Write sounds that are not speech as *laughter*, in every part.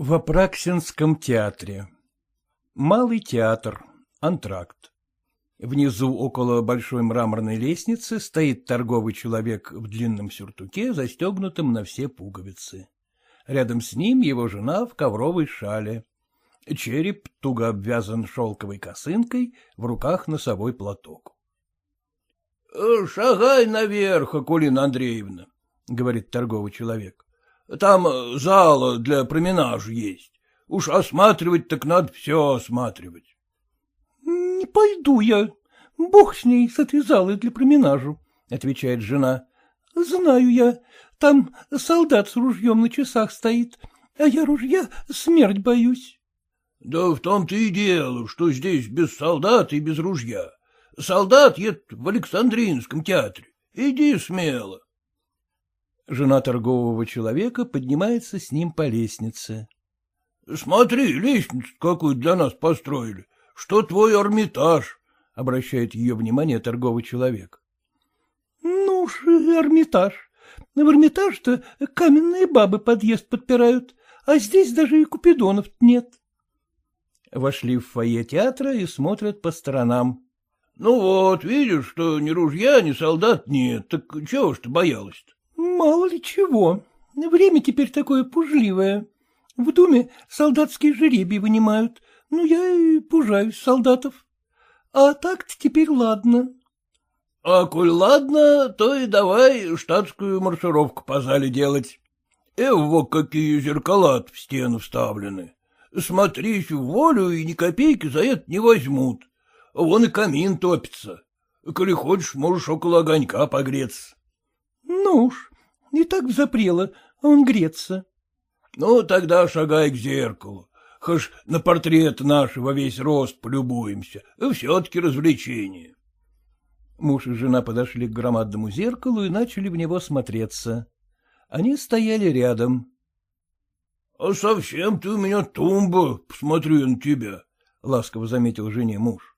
В Апраксинском театре. Малый театр. Антракт. Внизу, около большой мраморной лестницы, стоит торговый человек в длинном сюртуке, застегнутом на все пуговицы. Рядом с ним его жена в ковровой шале. Череп туго обвязан шелковой косынкой, в руках носовой платок. — Шагай наверх, Акулина Андреевна, — говорит торговый человек. Там э, зала для променажа есть. Уж осматривать так надо все осматривать. — Не пойду я. Бог с ней, с этой залой для променажу, — отвечает жена. — Знаю я. Там солдат с ружьем на часах стоит, а я ружья смерть боюсь. — Да в том-то и дело, что здесь без солдат и без ружья. Солдат едет в Александринском театре. Иди смело. Жена торгового человека поднимается с ним по лестнице. — Смотри, лестницу какую для нас построили. Что твой Эрмитаж? — обращает ее внимание торговый человек. — Ну уж Эрмитаж. В Эрмитаж-то каменные бабы подъезд подпирают, а здесь даже и купидонов нет. Вошли в фойе театра и смотрят по сторонам. — Ну вот, видишь, что ни ружья, ни солдат нет, так чего ж ты боялась-то? Мало ли чего. Время теперь такое пужливое. В доме солдатские жеребий вынимают. Ну, я и пужаюсь солдатов. А так-то теперь ладно. — А коль ладно, то и давай штатскую маршировку по зале делать. Эво, какие зеркала в стену вставлены. Смотрись в волю, и ни копейки за это не возьмут. Вон и камин топится. Коли хочешь, можешь около огонька погреться. — Ну уж, и так взапрело, а он греться. — Ну, тогда шагай к зеркалу. Хоть на портрет наш во весь рост полюбуемся. Все-таки развлечение. Муж и жена подошли к громадному зеркалу и начали в него смотреться. Они стояли рядом. — А совсем ты у меня тумба, посмотрю на тебя, — ласково заметил жене муж. —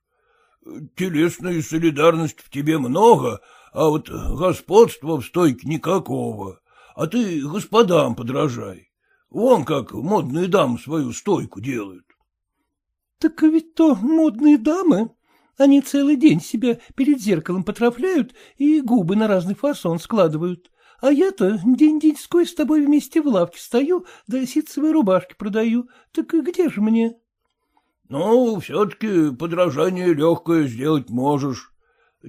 Телесной солидарности в тебе много, а вот господства в стойке никакого. А ты господам подражай. Вон как модные дамы свою стойку делают. — Так ведь то модные дамы. Они целый день себя перед зеркалом потрафляют и губы на разный фасон складывают. А я-то день-деньской с тобой вместе в лавке стою, да ситцевые рубашки продаю. Так где же мне? — Ну, все-таки подражание легкое сделать можешь.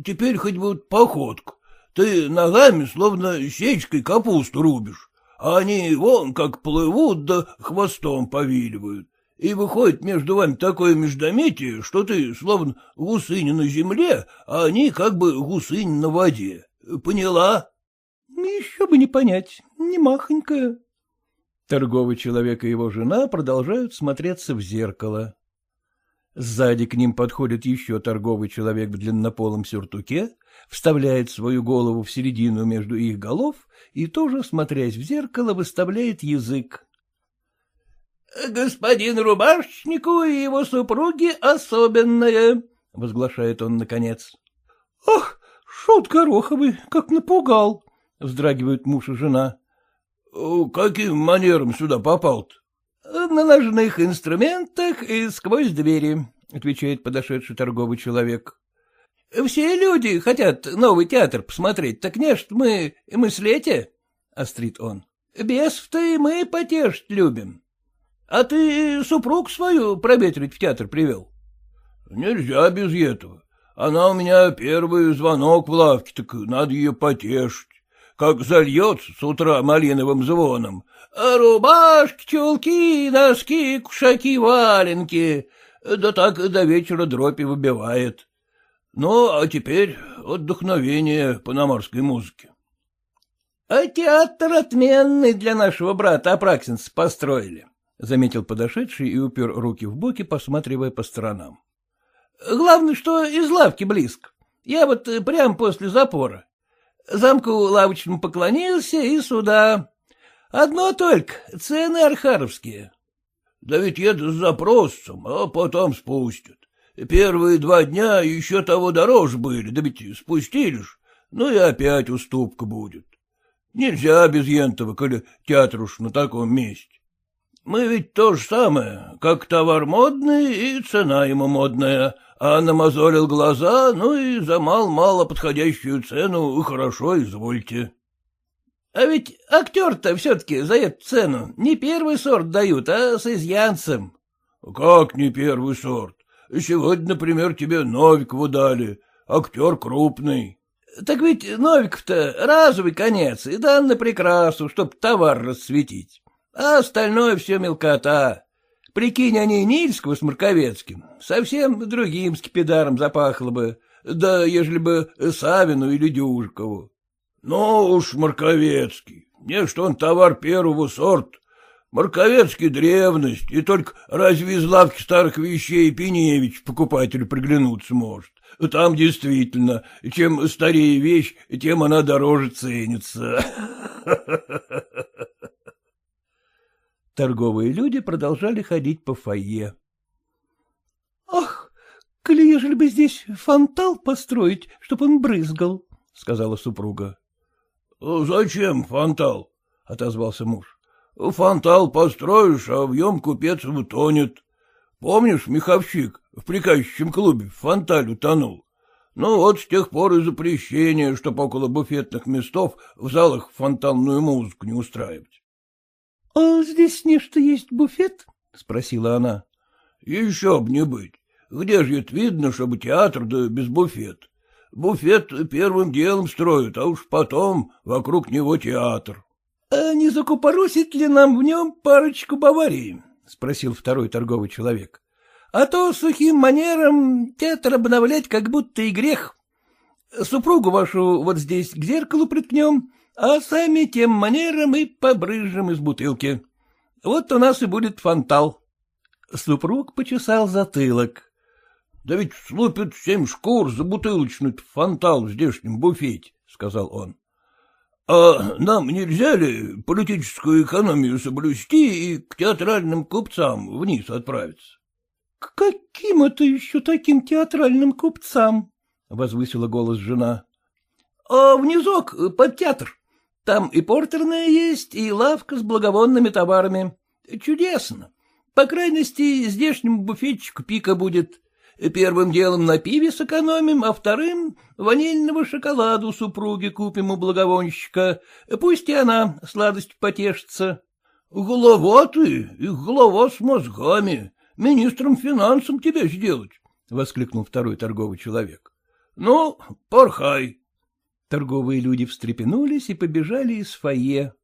Теперь хоть бы походку. Ты ногами словно сечкой капусту рубишь, а они вон как плывут да хвостом повиливают. И выходит между вами такое междометие, что ты словно гусынь на земле, а они как бы гусынь на воде. Поняла? — Еще бы не понять, не махонькая. Торговый человек и его жена продолжают смотреться в зеркало. Сзади к ним подходит еще торговый человек в длиннополом сюртуке, вставляет свою голову в середину между их голов и тоже, смотрясь в зеркало, выставляет язык. — Господин рубашечнику и его супруге особенное, — возглашает он наконец. — Ах, шут гороховый, как напугал, — вздрагивают муж и жена. — Каким манером сюда попал-то? — На ножных инструментах и сквозь двери, — отвечает подошедший торговый человек. — Все люди хотят новый театр посмотреть, так нечт мы мыслете, — острит он. — Бесов-то и мы потешить любим. А ты супруг свою проветрить в театр привел? — Нельзя без этого. Она у меня первый звонок в лавке, так надо ее потешить. Как зальется с утра малиновым звоном, Рубашки, чулки, носки, кушаки, валенки. Да так до вечера дропи выбивает. Ну, а теперь отдохновение по наморской музыке. — А театр отменный для нашего брата Апраксинца построили, — заметил подошедший и упер руки в боки, посматривая по сторонам. — Главное, что из лавки близко. Я вот прямо после запора. Замку лавочному поклонился и сюда. Одно только, цены архаровские. Да ведь еду с запросом, а потом спустят. Первые два дня еще того дороже были, да ведь спустилишь, ну и опять уступка будет. Нельзя без ентова, коли театр уж на таком месте. Мы ведь то же самое, как товар модный и цена ему модная, а намазолил глаза, ну и за мал-мало подходящую цену хорошо, извольте. — А ведь актер-то все-таки за эту цену не первый сорт дают, а с изъянцем. — Как не первый сорт? Сегодня, например, тебе Новикову дали, актер крупный. — Так ведь Новиков-то разовый конец и дан на прикрасу, чтоб товар расцветить, а остальное все мелкота. Прикинь, они Нильского с Марковецким, совсем другим скипидаром запахло бы, да ежели бы Савину или Дюжикову. Ну уж Марковецкий, не что он товар первого сорта. Марковецкий древность, и только разве из лавки старых вещей Пеневич покупателю приглянуться может. Там действительно, чем старее вещь, тем она дороже ценится. *laughs* Торговые люди продолжали ходить по фойе. — Ах, коли ежели бы здесь фонтал построить, чтоб он брызгал, — сказала супруга. — Зачем фонтал? — отозвался муж. — Фонтал построишь, а в ем купец утонет. Помнишь, меховщик в приказчичьем клубе в фонтале утонул? Ну вот с тех пор и запрещение, чтоб около буфетных местов в залах фонтанную музыку не устраивать. — А здесь нечто есть буфет? — спросила она. — Еще б не быть. Где же это видно, чтобы театр да без буфет? Буфет первым делом строят, а уж потом вокруг него театр. — А не закупоросит ли нам в нем парочку Баварии? — спросил второй торговый человек. — А то сухим манером театр обновлять как будто и грех. Супругу вашу вот здесь к зеркалу приткнем, а сами тем манером и побрызжем из бутылки. Вот у нас и будет фонтал. Супруг почесал затылок. Да ведь слупят семь шкур за бутылочный фонтал в здешнем буфете, — сказал он. — А нам нельзя ли политическую экономию соблюсти и к театральным купцам вниз отправиться? — К каким это еще таким театральным купцам? — возвысила голос жена. — А внизок, под театр. Там и портерная есть, и лавка с благовонными товарами. Чудесно. По крайности, здешнему буфетчику пика будет. Первым делом на пиве сэкономим, а вторым — ванильного шоколаду супруге купим у благовонщика. Пусть и она сладость потешится. — Голова ты, и голова с мозгами. Министром финансом тебя сделать, — воскликнул второй торговый человек. — Ну, порхай. Торговые люди встрепенулись и побежали из фойе.